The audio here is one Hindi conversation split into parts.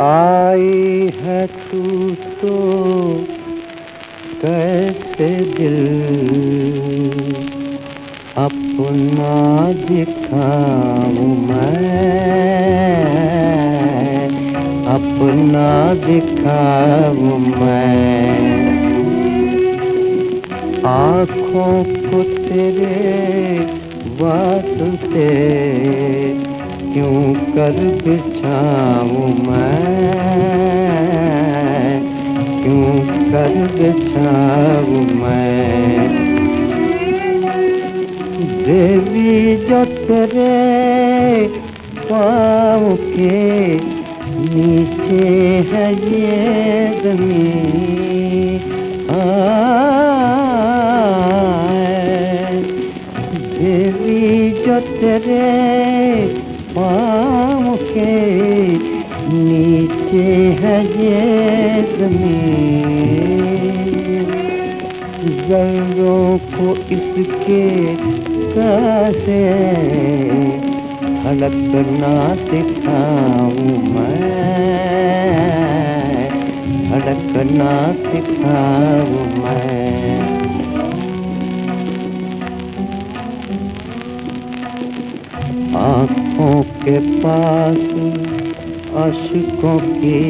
आई है तू तो कैसे दिल? अपना दिखाऊँ मैं। अपना दिखाऊँ मैं। आँखों को तेरे वास्ते क्यों कर बिछाऊं मैं? क्यों कर बिछाऊं मैं? देवी जो तेरे पाँव के नीचे है ये ज़मीन देवी जो तेरे के नीचे है ये ज़मीन। को इसके कैसे धड़कना सिखाऊं मैं? धड़कना सिखाऊं मैं? आँखों के पास अशकों की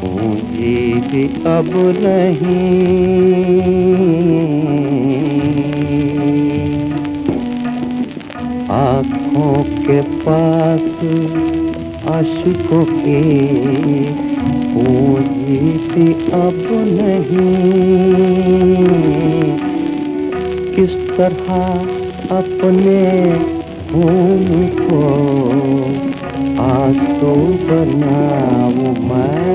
पूंजी भी अब नहीं। आँखों के पास अशकों की पूंजी भी अब नहीं। किस तरह अपने खून को आँसू बनाऊँ मैं।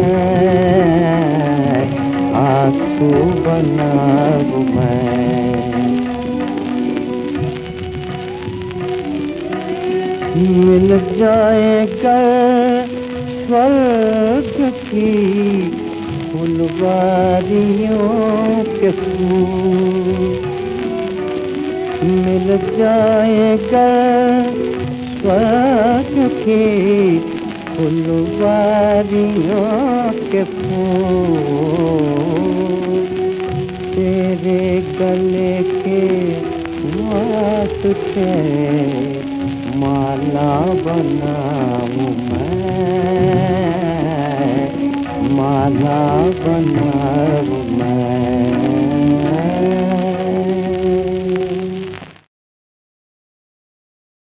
आँसू बनाऊँ मैं। मिल जाएगा स्वर्ग की फुलवारियों के फूल। मिल जाएगा। स्वर्ग की फुलवारियों के फूल। तेरे गले के वास्ते माला बनाऊँ मैं। माला बनाऊँ